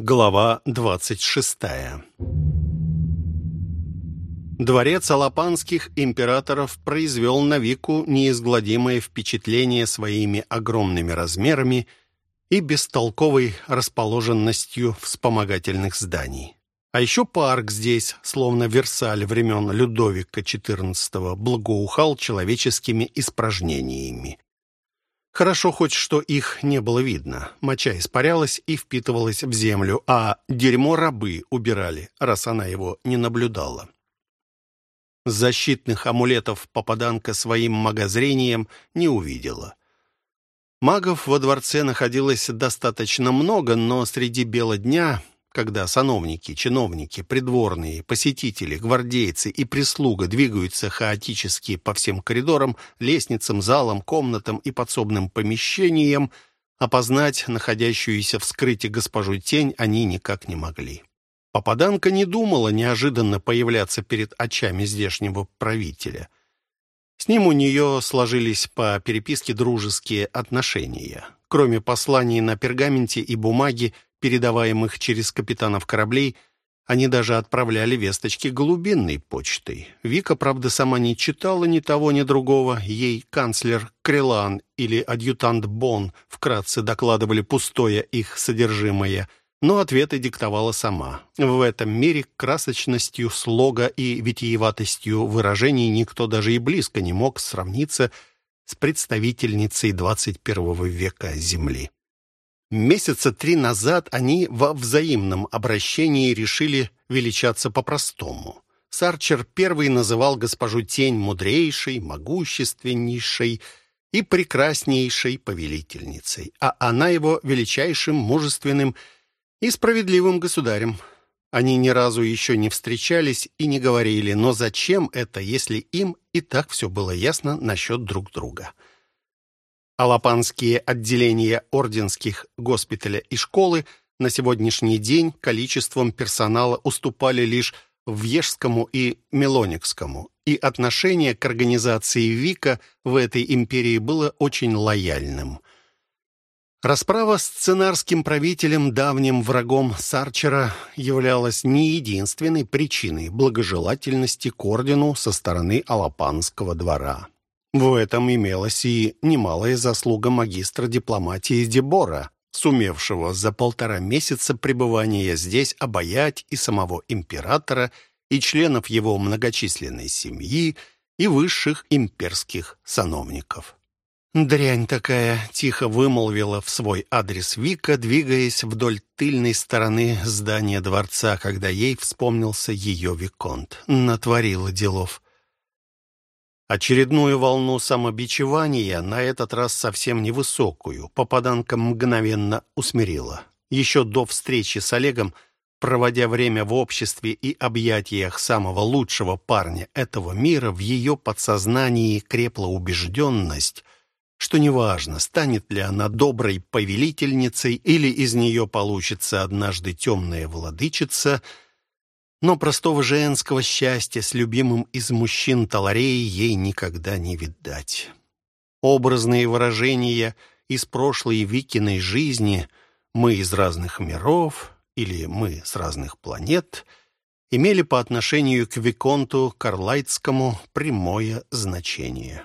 Глава 26 Дворец Алапанских императоров произвел на Вику неизгладимое впечатление своими огромными размерами и бестолковой расположенностью вспомогательных зданий. А еще парк здесь, словно Версаль времен Людовика XIV, благоухал человеческими испражнениями. Хорошо хоть, что их не было видно. Моча испарялась и впитывалась в землю, а дерьмо рабы убирали, раз она его не наблюдала. Защитных амулетов попаданка своим магозрением не увидела. Магов во дворце находилось достаточно много, но среди бела дня когда сановники, чиновники, придворные, посетители, гвардейцы и прислуга двигаются хаотически по всем коридорам, лестницам, залам, комнатам и подсобным помещениям, опознать находящуюся в скрытии госпожу тень они никак не могли. Попаданка не думала неожиданно появляться перед очами здешнего правителя. С ним у нее сложились по переписке дружеские отношения. Кроме посланий на пергаменте и бумаге, передаваемых через капитанов кораблей, они даже отправляли весточки голубинной почтой. Вика, правда, сама не читала ни того, ни другого. Ей канцлер Крелан или адъютант Бон вкратце докладывали пустое их содержимое, но ответы диктовала сама. В этом мире красочностью слога и витиеватостью выражений никто даже и близко не мог сравниться с представительницей 21 века Земли. Месяца три назад они во взаимном обращении решили величаться по-простому. Сарчер первый называл госпожу Тень мудрейшей, могущественнейшей и прекраснейшей повелительницей, а она его величайшим, мужественным и справедливым государем. Они ни разу еще не встречались и не говорили, но зачем это, если им и так все было ясно насчет друг друга? — Алапанские отделения орденских госпиталя и школы на сегодняшний день количеством персонала уступали лишь Вьежскому и Мелоникскому, и отношение к организации ВИКа в этой империи было очень лояльным. Расправа с сценарским правителем, давним врагом Сарчера, являлась не единственной причиной благожелательности к ордену со стороны Алапанского двора. В этом имелась и немалая заслуга магистра дипломатии Дебора, сумевшего за полтора месяца пребывания здесь обаять и самого императора, и членов его многочисленной семьи, и высших имперских сановников. «Дрянь такая!» — тихо вымолвила в свой адрес Вика, двигаясь вдоль тыльной стороны здания дворца, когда ей вспомнился ее Виконт. Натворила делов. Очередную волну самобичевания, на этот раз совсем невысокую, попаданка мгновенно усмирила. Еще до встречи с Олегом, проводя время в обществе и объятиях самого лучшего парня этого мира, в ее подсознании крепла убежденность, что неважно, станет ли она доброй повелительницей или из нее получится однажды темная владычица — но простого женского счастья с любимым из мужчин Талареи ей никогда не видать. Образные выражения из прошлой Викиной жизни «мы из разных миров» или «мы с разных планет» имели по отношению к Виконту Карлайтскому прямое значение.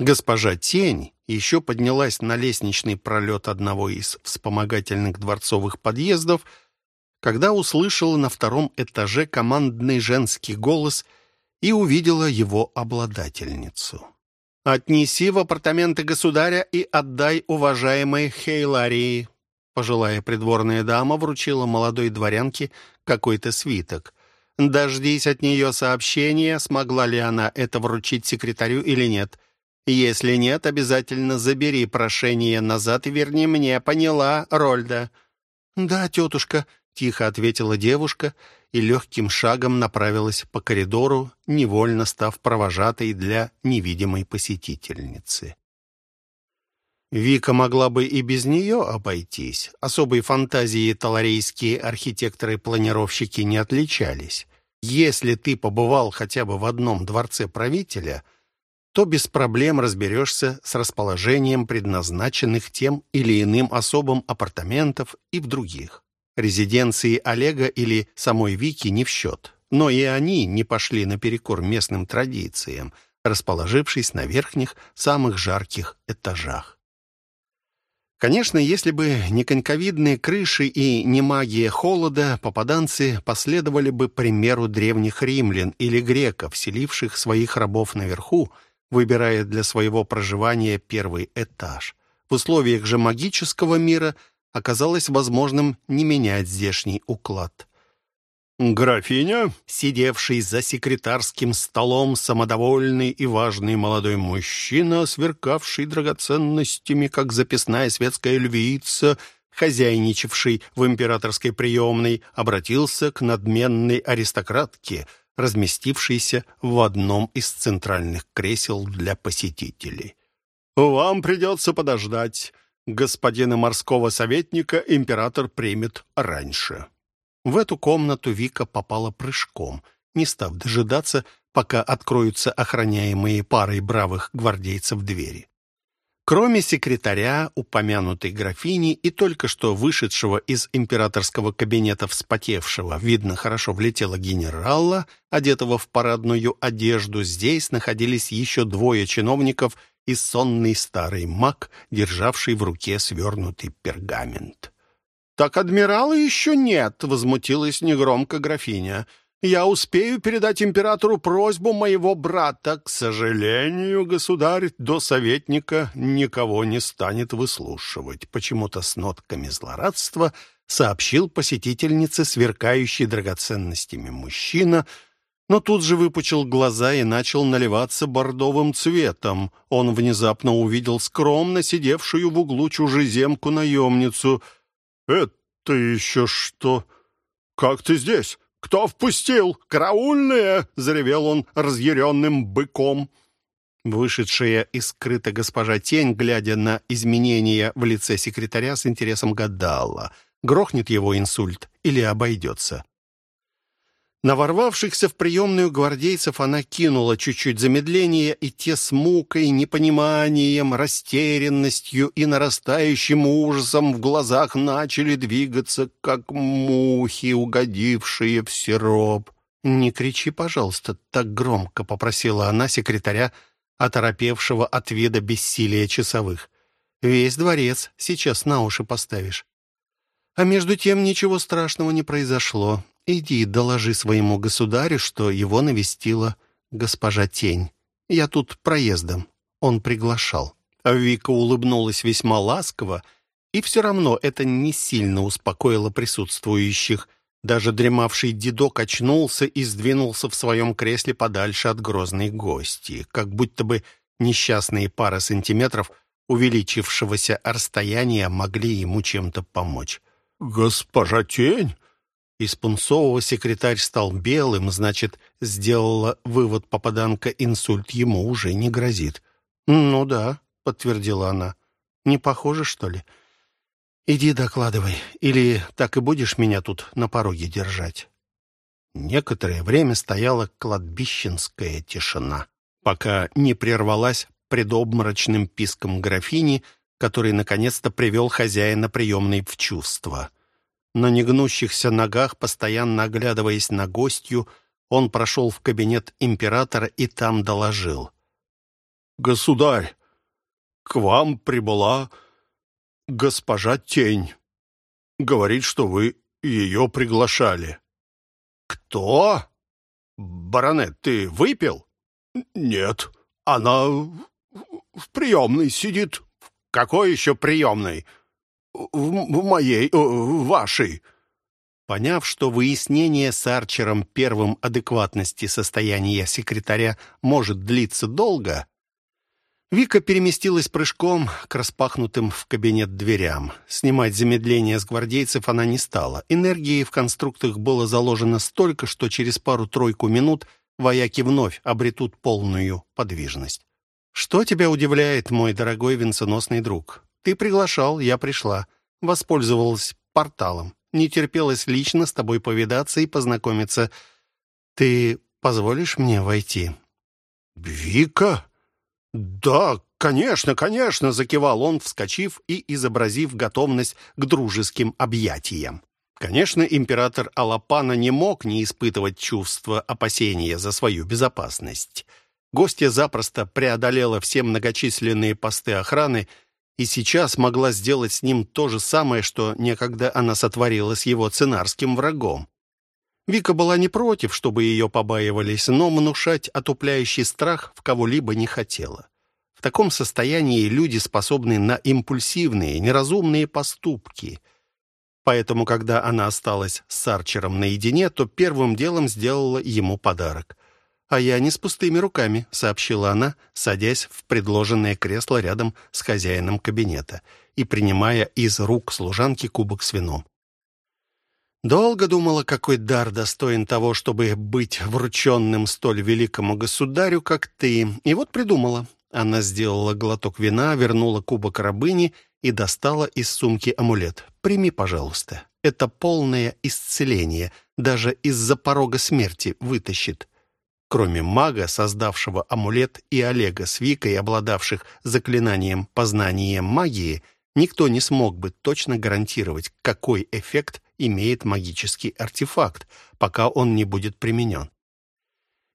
Госпожа Тень еще поднялась на лестничный пролет одного из вспомогательных дворцовых подъездов — когда услышала на втором этаже командный женский голос и увидела его обладательницу. «Отнеси в апартаменты государя и отдай уважаемой Хейларии». Пожилая придворная дама вручила молодой дворянке какой-то свиток. «Дождись от нее сообщения, смогла ли она это вручить секретарю или нет. Если нет, обязательно забери прошение назад и верни мне, поняла, Рольда?» «Да, тетушка», Тихо ответила девушка и легким шагом направилась по коридору, невольно став провожатой для невидимой посетительницы. Вика могла бы и без нее обойтись. Особой фантазией таларейские архитекторы-планировщики не отличались. Если ты побывал хотя бы в одном дворце правителя, то без проблем разберешься с расположением предназначенных тем или иным особым апартаментов и в других. Резиденции Олега или самой Вики не в счет. Но и они не пошли наперекор местным традициям, расположившись на верхних, самых жарких этажах. Конечно, если бы не коньковидные крыши и не магия холода, попаданцы последовали бы примеру древних римлян или греков, селивших своих рабов наверху, выбирая для своего проживания первый этаж. В условиях же магического мира оказалось возможным не менять здешний уклад. «Графиня?» Сидевший за секретарским столом самодовольный и важный молодой мужчина, сверкавший драгоценностями, как записная светская львица, хозяйничавший в императорской приемной, обратился к надменной аристократке, разместившейся в одном из центральных кресел для посетителей. «Вам придется подождать. Господина морского советника император примет раньше». В эту комнату Вика попала прыжком, не став дожидаться, пока откроются охраняемые парой бравых гвардейцев двери. Кроме секретаря, упомянутой графини и только что вышедшего из императорского кабинета вспотевшего, видно, хорошо влетела генерала, одетого в парадную одежду, здесь находились еще двое чиновников и сонный старый маг, державший в руке свернутый пергамент. «Так адмирала еще нет», — возмутилась негромко графиня. «Я успею передать императору просьбу моего брата. К сожалению, государь до советника никого не станет выслушивать». Почему-то с нотками злорадства сообщил посетительнице сверкающий драгоценностями мужчина, но тут же выпучил глаза и начал наливаться бордовым цветом. Он внезапно увидел скромно сидевшую в углу чужеземку-наемницу — «Это еще что? Как ты здесь? Кто впустил? Караульные!» — заревел он разъяренным быком. Вышедшая из скрыта госпожа Тень, глядя на изменения в лице секретаря, с интересом гадала, грохнет его инсульт или обойдется. На ворвавшихся в приемную гвардейцев она кинула чуть-чуть замедление, и те с мукой, непониманием, растерянностью и нарастающим ужасом в глазах начали двигаться, как мухи, угодившие в сироп. «Не кричи, пожалуйста, так громко», — попросила она секретаря, оторопевшего от вида бессилия часовых. «Весь дворец сейчас на уши поставишь». А между тем ничего страшного не произошло. Иди доложи своему государю, что его навестила госпожа Тень. Я тут проездом. Он приглашал». Вика улыбнулась весьма ласково, и все равно это не сильно успокоило присутствующих. Даже дремавший дедок очнулся и сдвинулся в своем кресле подальше от грозной гости, как будто бы несчастные пары сантиметров увеличившегося расстояния могли ему чем-то помочь. «Госпожа Тень?» Из пунцового секретарь стал белым, значит, сделала вывод попаданка, инсульт ему уже не грозит. «Ну да», — подтвердила она. «Не похоже, что ли?» «Иди докладывай, или так и будешь меня тут на пороге держать». Некоторое время стояла кладбищенская тишина, пока не прервалась предобморочным писком графини, который наконец-то привел хозяина приемной в чувство. На негнущихся ногах, постоянно оглядываясь на гостью, он прошел в кабинет императора и там доложил. «Государь, к вам прибыла госпожа Тень. Говорит, что вы ее приглашали». «Кто? Баронет, ты выпил?» «Нет, она в приемной сидит». «В какой еще приемной?» В, моей, в вашей». Поняв, что выяснение с Арчером первым адекватности состояния секретаря может длиться долго, Вика переместилась прыжком к распахнутым в кабинет дверям. Снимать замедление с гвардейцев она не стала. Энергии в конструктах было заложено столько, что через пару-тройку минут вояки вновь обретут полную подвижность. «Что тебя удивляет, мой дорогой венценосный друг? Ты приглашал, я пришла. Воспользовалась порталом. Не терпелось лично с тобой повидаться и познакомиться. Ты позволишь мне войти?» «Вика? Да, конечно, конечно!» — закивал он, вскочив и изобразив готовность к дружеским объятиям. Конечно, император Алапана не мог не испытывать чувства опасения за свою безопасность. Гостья запросто преодолела все многочисленные посты охраны и сейчас могла сделать с ним то же самое, что некогда она сотворила с его ценарским врагом. Вика была не против, чтобы ее побаивались, но внушать отупляющий страх в кого-либо не хотела. В таком состоянии люди способны на импульсивные, неразумные поступки. Поэтому, когда она осталась с Арчером наедине, то первым делом сделала ему подарок. «А я не с пустыми руками», — сообщила она, садясь в предложенное кресло рядом с хозяином кабинета и принимая из рук служанки кубок с вином. Долго думала, какой дар достоин того, чтобы быть врученным столь великому государю, как ты. И вот придумала. Она сделала глоток вина, вернула кубок рабыни и достала из сумки амулет. «Прими, пожалуйста. Это полное исцеление. Даже из-за порога смерти вытащит». Кроме мага, создавшего амулет, и Олега с Викой, обладавших заклинанием познания магии, никто не смог бы точно гарантировать, какой эффект имеет магический артефакт, пока он не будет применен.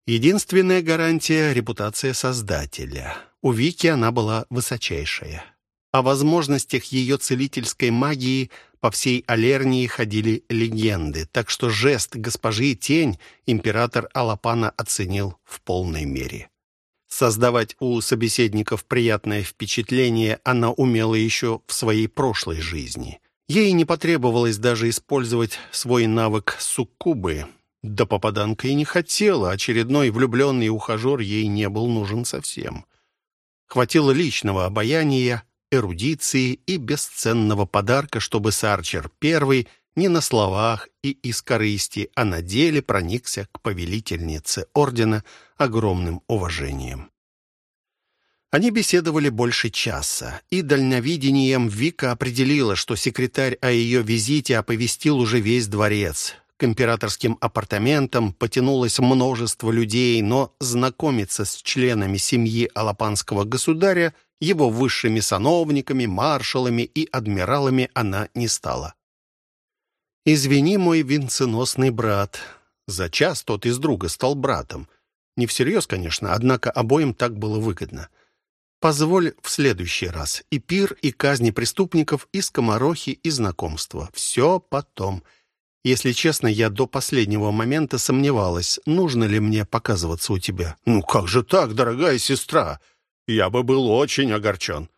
Единственная гарантия — репутация создателя. У Вики она была высочайшая. О возможностях ее целительской магии по всей Алернии ходили легенды, так что жест госпожи Тень император Алапана оценил в полной мере. Создавать у собеседников приятное впечатление она умела еще в своей прошлой жизни. Ей не потребовалось даже использовать свой навык суккубы. Да попаданка и не хотела, очередной влюбленный ухажер ей не был нужен совсем. Хватило личного обаяния, эрудиции и бесценного подарка, чтобы Сарчер первый не на словах и из корысти, а на деле проникся к повелительнице ордена огромным уважением. Они беседовали больше часа, и дальновидением Вика определила, что секретарь о ее визите оповестил уже весь дворец. К императорским апартаментам потянулось множество людей, но знакомиться с членами семьи Алапанского государя, его высшими сановниками, маршалами и адмиралами она не стала. «Извини, мой венценосный брат». За час тот из друга стал братом. Не всерьез, конечно, однако обоим так было выгодно. Позволь в следующий раз. И пир, и казни преступников, и скоморохи, и знакомства. Все потом. Если честно, я до последнего момента сомневалась, нужно ли мне показываться у тебя. Ну как же так, дорогая сестра? Я бы был очень огорчен.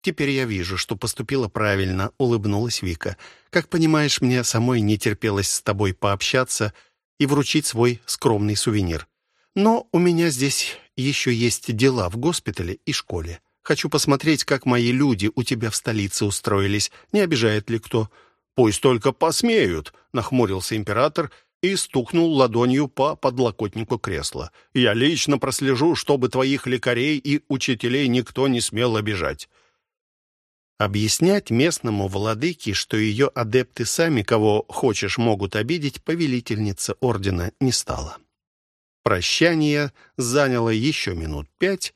Теперь я вижу, что поступила правильно, улыбнулась Вика. Как понимаешь, мне самой не терпелось с тобой пообщаться и вручить свой скромный сувенир. Но у меня здесь еще есть дела в госпитале и школе. Хочу посмотреть, как мои люди у тебя в столице устроились. Не обижает ли кто?» «Пусть только посмеют», — нахмурился император и стукнул ладонью по подлокотнику кресла. «Я лично прослежу, чтобы твоих лекарей и учителей никто не смел обижать». Объяснять местному владыке, что ее адепты сами, кого хочешь, могут обидеть, повелительница ордена не стала. Прощание заняло еще минут пять,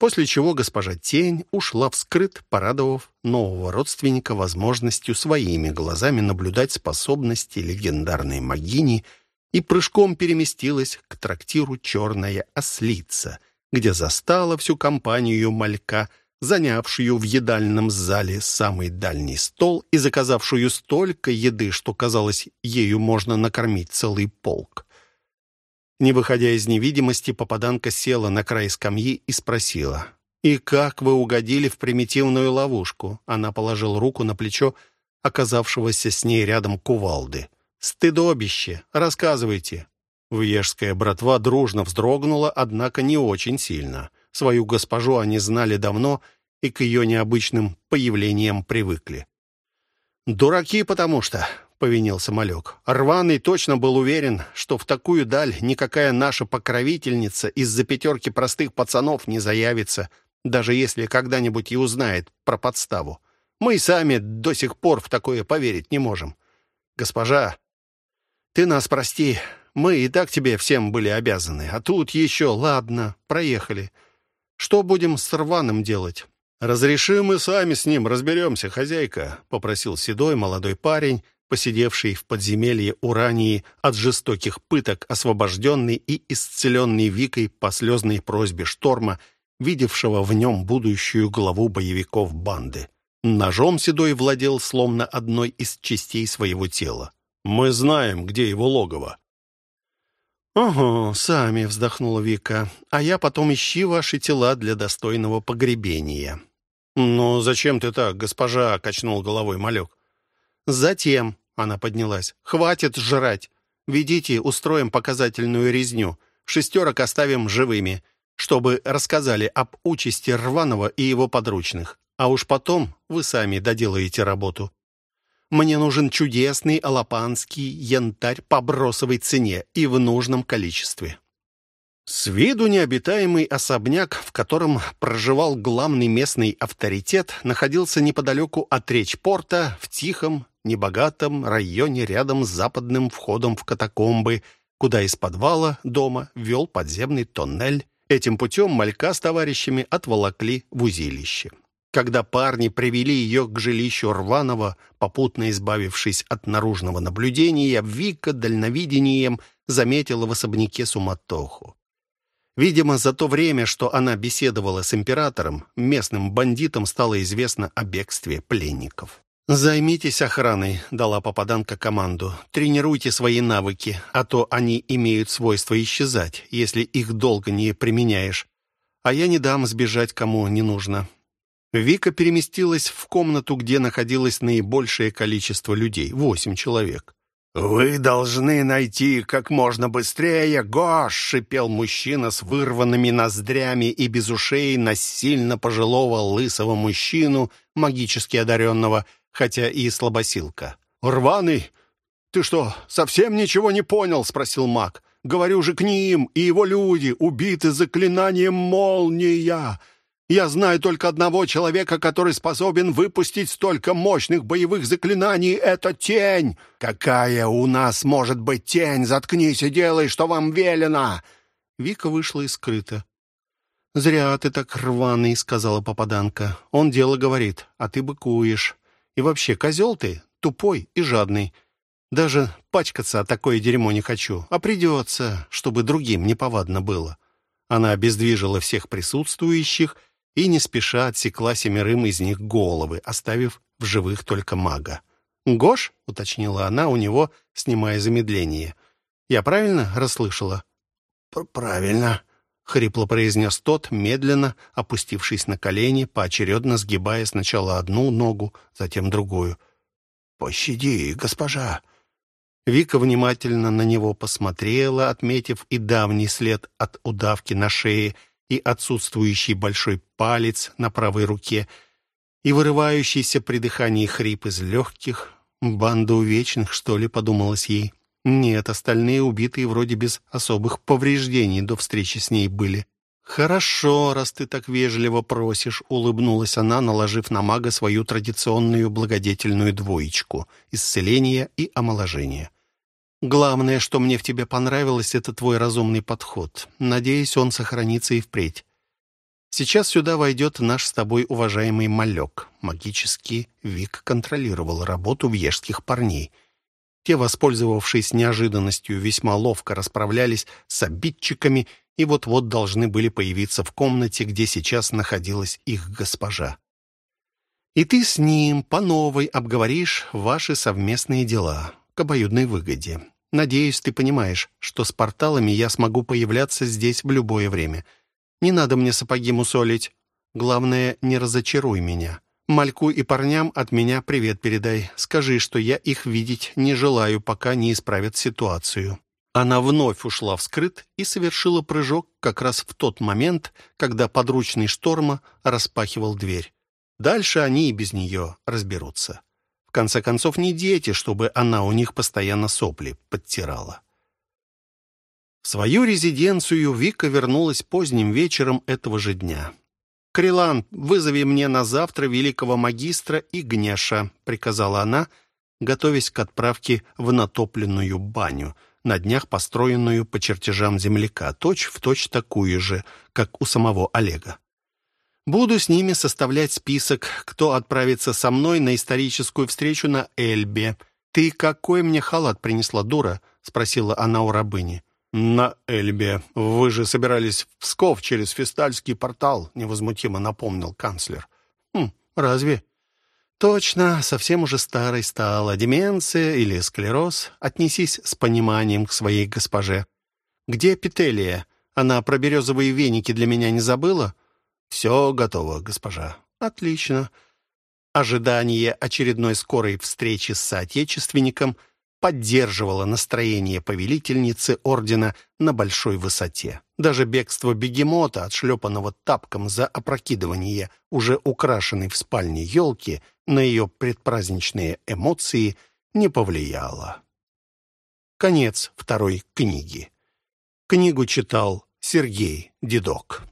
после чего госпожа Тень ушла вскрыт, порадовав нового родственника возможностью своими глазами наблюдать способности легендарной магини и прыжком переместилась к трактиру «Черная ослица», где застала всю компанию малька, занявшую в едальном зале самый дальний стол и заказавшую столько еды, что, казалось, ею можно накормить целый полк. Не выходя из невидимости, попаданка села на край скамьи и спросила. «И как вы угодили в примитивную ловушку?» Она положила руку на плечо оказавшегося с ней рядом кувалды. «Стыдобище! Рассказывайте!» Вьежская братва дружно вздрогнула, однако не очень сильно. Свою госпожу они знали давно и к ее необычным появлениям привыкли. «Дураки, потому что повинился малек. Рваный точно был уверен, что в такую даль никакая наша покровительница из-за пятерки простых пацанов не заявится, даже если когда-нибудь и узнает про подставу. Мы и сами до сих пор в такое поверить не можем. Госпожа, ты нас прости, мы и так тебе всем были обязаны, а тут еще, ладно, проехали. Что будем с рваным делать? «Разрешим мы сами с ним разберемся, хозяйка», — попросил седой молодой парень, посидевший в подземелье Урании от жестоких пыток, освобожденный и исцеленный Викой по слезной просьбе Шторма, видевшего в нем будущую главу боевиков банды. Ножом Седой владел словно одной из частей своего тела. «Мы знаем, где его логово». «Ого, сами», — вздохнула Вика, «а я потом ищи ваши тела для достойного погребения». «Ну, зачем ты так, госпожа?» — качнул головой малек. «Затем», — она поднялась, — «хватит жрать. Ведите, устроим показательную резню. Шестерок оставим живыми, чтобы рассказали об участи Рванова и его подручных. А уж потом вы сами доделаете работу. Мне нужен чудесный алапанский янтарь по бросовой цене и в нужном количестве». С виду необитаемый особняк, в котором проживал главный местный авторитет, находился неподалеку от речпорта в тихом, небогатом районе рядом с западным входом в катакомбы, куда из подвала дома вел подземный тоннель. Этим путем малька с товарищами отволокли в узилище. Когда парни привели ее к жилищу Рванова, попутно избавившись от наружного наблюдения, Вика дальновидением заметила в особняке суматоху. Видимо, за то время, что она беседовала с императором, местным бандитам стало известно о бегстве пленников. «Займитесь охраной», — дала попаданка команду. «Тренируйте свои навыки, а то они имеют свойство исчезать, если их долго не применяешь. А я не дам сбежать, кому не нужно». Вика переместилась в комнату, где находилось наибольшее количество людей — восемь человек. «Вы должны найти как можно быстрее Гош!» — шипел мужчина с вырванными ноздрями и без ушей на сильно пожилого лысого мужчину, магически одаренного — хотя и слабосилка. «Рваный, ты что, совсем ничего не понял?» — спросил маг. «Говорю же к ним, и его люди убиты заклинанием молния. Я знаю только одного человека, который способен выпустить столько мощных боевых заклинаний. Это тень. Какая у нас может быть тень? Заткнись и делай, что вам велено!» Вика вышла и скрыта. «Зря ты так рваный», — сказала попаданка. «Он дело говорит, а ты быкуешь. И вообще, козел ты, тупой и жадный. Даже пачкаться о такое дерьмо не хочу, а придется, чтобы другим неповадно было». Она обездвижила всех присутствующих и не спеша отсекла семерым из них головы, оставив в живых только мага. «Гош?» — уточнила она у него, снимая замедление. «Я правильно расслышала?» «Правильно», — хрипло произнес тот, медленно опустившись на колени, поочередно сгибая сначала одну ногу, затем другую. «Пощади, госпожа!» Вика внимательно на него посмотрела, отметив и давний след от удавки на шее, и отсутствующий большой палец на правой руке, и вырывающийся при дыхании хрип из легких. «Банда увечных, что ли?» — подумалось ей. Нет, остальные убитые вроде без особых повреждений до встречи с ней были. «Хорошо, раз ты так вежливо просишь», — улыбнулась она, наложив на мага свою традиционную благодетельную двоечку — исцеление и омоложение. «Главное, что мне в тебе понравилось, это твой разумный подход. Надеюсь, он сохранится и впредь. Сейчас сюда войдет наш с тобой уважаемый малек. Магический Вик контролировал работу вьежских парней — те, воспользовавшись неожиданностью, весьма ловко расправлялись с обидчиками и вот-вот должны были появиться в комнате, где сейчас находилась их госпожа. И ты с ним по новой обговоришь ваши совместные дела к обоюдной выгоде. Надеюсь, ты понимаешь, что с порталами я смогу появляться здесь в любое время. Не надо мне сапоги мусолить. Главное, не разочаруй меня. Мальку и парням от меня привет передай. Скажи, что я их видеть не желаю, пока не исправят ситуацию». Она вновь ушла в скрыт и совершила прыжок как раз в тот момент, когда подручный шторма распахивал дверь. Дальше они и без нее разберутся. В конце концов, не дети, чтобы она у них постоянно сопли подтирала. В свою резиденцию Вика вернулась поздним вечером этого же дня. «Крилан, вызови мне на завтра великого магистра и Гнеша», — приказала она, готовясь к отправке в натопленную баню, на днях построенную по чертежам земляка, точь-в-точь точь такую же, как у самого Олега. «Буду с ними составлять список, кто отправится со мной на историческую встречу на Эльбе. «Ты какой мне халат принесла, дура?» — спросила она у рабыни. «На Эльбе. Вы же собирались в Псков через Фестальский портал», — невозмутимо напомнил канцлер. «Хм, разве?» «Точно, совсем уже старой стала. Деменция или склероз. Отнесись с пониманием к своей госпоже. Где Петелия? Она про березовые веники для меня не забыла?» «Все готово, госпожа». «Отлично». Ожидание очередной скорой встречи с соотечественником — поддерживала настроение повелительницы ордена на большой высоте. Даже бегство бегемота, отшлепанного тапком за опрокидывание уже украшенной в спальне елки, на ее предпраздничные эмоции не повлияло. Конец второй книги. Книгу читал Сергей Дедок.